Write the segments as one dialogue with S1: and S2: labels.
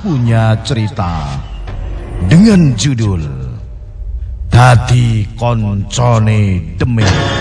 S1: punya cerita dengan judul Dadi Koncone Demit.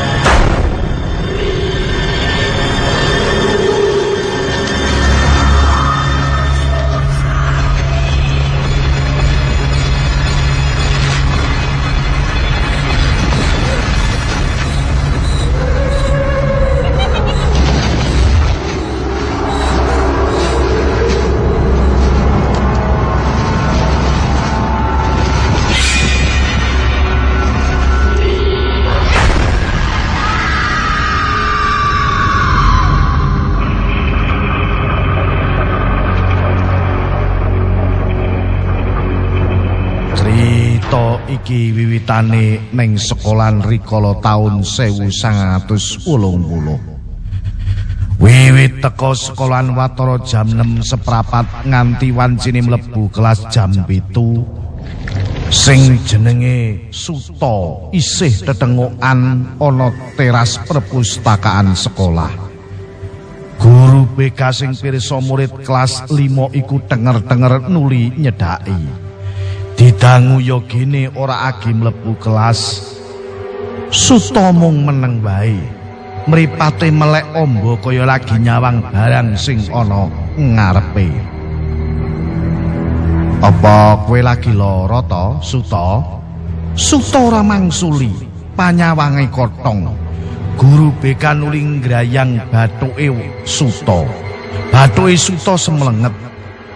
S1: Wiwitane ning sekolahan rikala taun 1980. Wiwit teko sekolahan watara jam 6 seprapat nganti wancine mlebu kelas jam 7. Sing jenenge Suto isih tetengokan ana teras perpustakaan sekolah. Guru BK sing pirsa murid kelas 5 iku denger-denger nuli nyedaki. Didangu yo gene ora agi mlebu kelas. Suto mung meneng wae. Mripate melek ombo kaya lagi nyawang barang sing ana ngarepe. Apa kowe lagi lara to, Suto? Suto ora mangsuli, panyawange kotong. Guru BK nuli ngrayang bathuke Suto. Bathuke Suto semlenget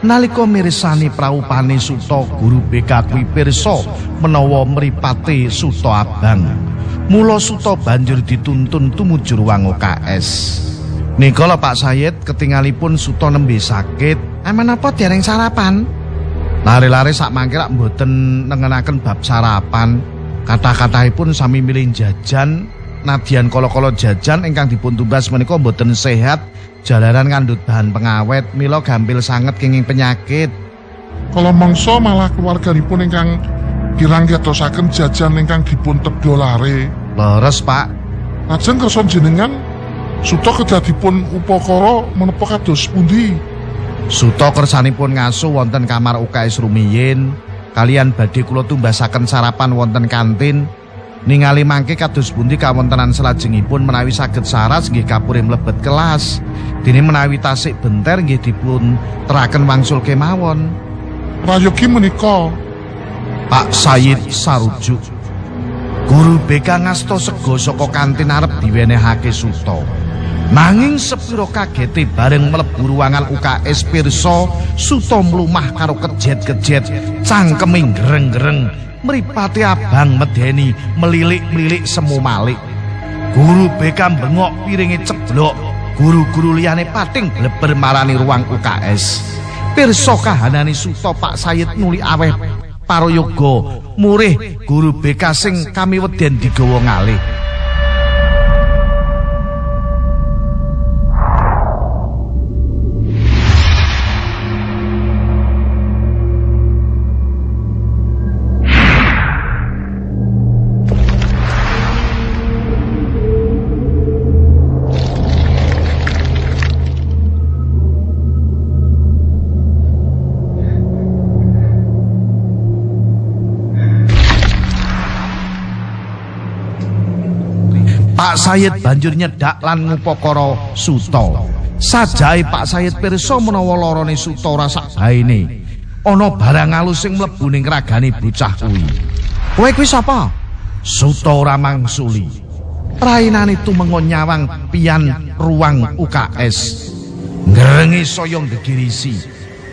S1: Nalika mirsani praupane Suto guru BK kuwi pirsa menawa mripate Suto abang. Mula Suto banjur dituntun tumuju ruang UKS. Nika lho Pak Sayid ketingalipun Suto nembe sakit. Aman apa dereng sarapan? Lare-lare sak mangke rak mboten nengenaken bab sarapan. Kata-katahipun sami milih jajan Nadian kolo-kolo jajan ingkang dipun tumbas menika mboten sehat jalaran ngandut bahan pengawet mila gampil sanget kenging penyakit
S2: Kalau mangsa malah keluarganipun ingkang kirang ngetosaken jajan ingkang dipun tebdo lare.
S1: leres pak
S2: Lajeng kersa jenengan suta kedadipun upakara menapa kados pundi?
S1: Suto kersanipun ngasuh wonten kamar UKS rumiyin kalian badhe kula tumbasaken sarapan wonten kantin ningali mangke kados pundi kawontenan salajengipun menawi saged saras nggih kapure mlebet kelas. Dene menawi tasik benter nggih dipun teraken wangsul kemawon.
S2: Prayogi menika.
S1: Pak Sayid sarujuk. Guru BK ngasto sego saka kantin arep diwenehake Suto. Nanging sepiro kagete bareng mlebu ruangan UKS pirsa Suto mlumah karo kejet-kejet cangkeming gereng-gereng mripate abang medeni melilik-melilik semu malik. Guru BK bengok piringe ceblok. Guru-guru liyane pating bleber marani ruang UKS. Pirsa kahanane Suto Pak Sayid nuli aweh Paroyoga murih guru BK sing kami weden digawa ngalih. Pak Sayid banjur nyedak lan ngupakara Suto. Sajae Pak Sayid pirsa menawa larane Suto ora sak baene. Ana barang alus sing mlebu ning ragane bocah kuwi. Kowe kuwi sapa? Suto ora mangsuli. Rainane tumengon nyawang pian ruang UKS. Ngrengi saya gegirisi.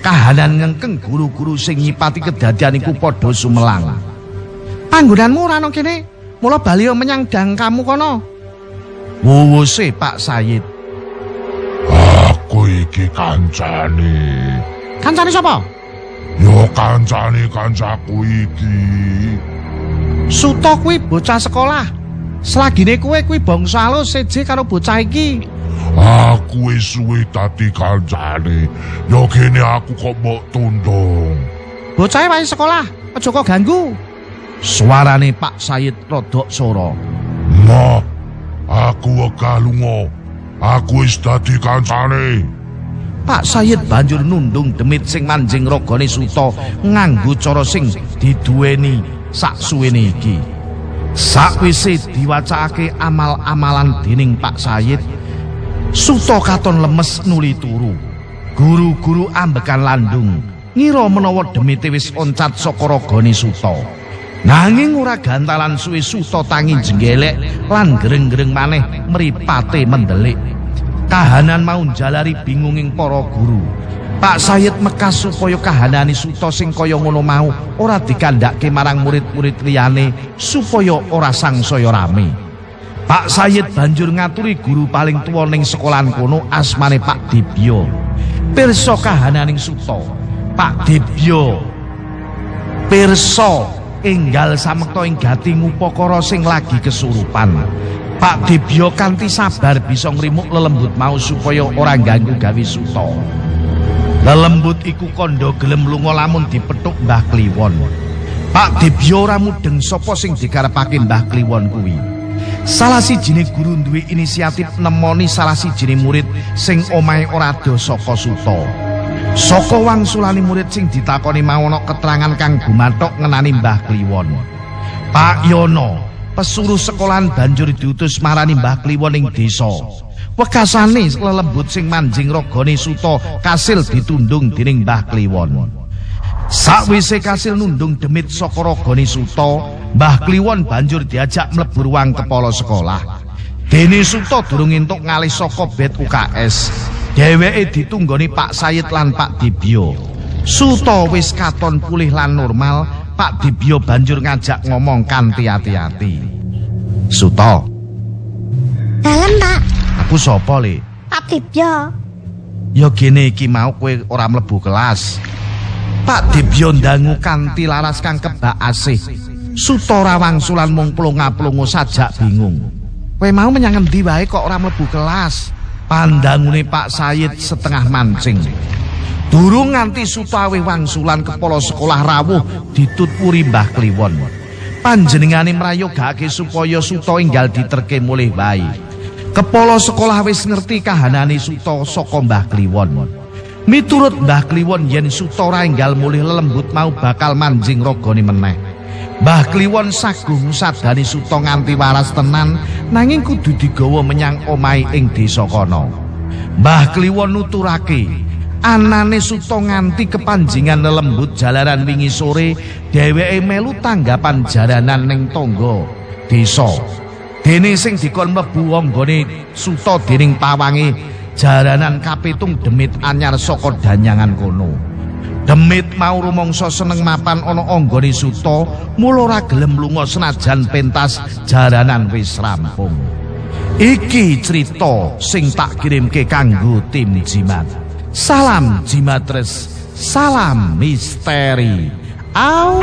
S1: Kahanan ngengkeng guru-guru sing nyipati kedadian iku padha sumelang. Panggonanmu ora ana kene. Mula bali menyang dang kamu kono. Wuwuse Pak Sayid.
S2: aku iki kancane.
S1: Kancane sapa?
S2: Yo kancane kancaku iki.
S1: Suto kuwi bocah sekolah. Selagine kuwe kuwi bangsa alus seje karo bocah iki.
S2: Aku wis suwe dadi kancane. Yo kene aku kok mbok tundung.
S1: Bocahe wae sekolah, aja kok ganggu. Suarane Pak Sayid rodok sora.
S2: Ma, aku wegah lunga. Aku wis dadi kancane.
S1: Pak Sayid banjur nundung demit sing manjing rogone Suto nganggo cara sing diduweni sak suwene iki. Sakwise diwacake amal-amalan dening Pak Sayid, Suto katon lemes nuli turu. Guru-guru ambekan landung ngira menawa demite wis oncat saka rogone Suto. Nanging ora gantalan suwe Suto tangi jenggelek lan gereng-gereng maneh mripate mendelik. kahanan mau jalari bingunging para guru. Pak Sayid mekas supaya kahanane suta sing kaya ngono mau ora dikandhake marang murid-murid liyane supaya ora sangsaya rame. Pak Sayid banjur ngaturi guru paling tuwa ning sekolahan kono asmane Pak Dibyo. Pirsa kahananing suta, Pak Dibyo. Pirsa enggal samekta ing gati ngupakara sing lagi kesurupan. Pak Dibyo kanthi sabar bisa ngrimuk lelembut mau supaya ora ganggu gawe suta. Lelembut iku kandha gelem lunga lamun dipethuk Mbah Kliwon. Pak Dibyo ora mudeng sapa sing dikarepake Mbah Kliwon kuwi. Salah sijine guru duwe inisiatif nemoni salah sijine murid sing omahe ora ado saka suta. Saka wangsulane murid sing ditakoni mau ana keterangan kang gumathok ngenani Mbah Kliwon. Pak Yono, pesuruh sekolahan banjur diutus marani Mbah Kliwon ing desa. Wekasane lelembut sing manjing rogone suta kasil ditundung dening Mbah Kliwon. Sakwise kasil nundung demit saka rogone suta, Mbah Kliwon banjur diajak mlebu ruang kepala sekolah. Dene suta durung entuk ngalih saka bet UKS. Dheweke ditunggoni Pak Sayid lan Pak Dibyo. Suta wis katon pulih lan normal, Pak Dibyo banjur ngajak ngomong kanthi hati-hati. Suto.
S3: Dalem, Pak.
S1: Aku sapa, Le?
S3: Pak Dibyo.
S1: Ya gene iki mau kowe ora mlebu kelas. Pak Dibyo ndangu kanthi laras kang kebak asih. Suto rawangsulan mung plunga-plungu sajak bingung. Kowe mau menyang endi wae kok ora mlebu kelas? Pandangune Pak Sayid setengah mancing. Durung nganti sutawe wangsulan kepala sekolah rawuh dituturi Mbah Kliwon. Panjenengane mrayogake supaya Suta enggal diterke mulih wae. Kepala sekolah wis ngerti kahanane Suta saka Mbah Kliwon. Miturut Mbah Kliwon yen Suta ora enggal mulih lelembut mau bakal manjing ragane meneh. Mbah Kliwon sagung sadani Suta nganti waras tenan nanging kudu digawa menyang omahe ing desa kono. Mbah Kliwon nuturake anane suto nganti kepanjingan lelembut jalaran wingi sore dheweke melu tanggapan jaranan ning tangga desa dene sing dikon mlebu anggone suto dening pawange jaranan kapitung demit anyar saka danyangan kono demit mau rumangsa seneng mapan ana anggone suto mula ora gelem lunga senajan pentas jaranan wis rampung iki cerita sing tak kirimke kanggo tim jimat Salam Jimatres, salam misteri. Au.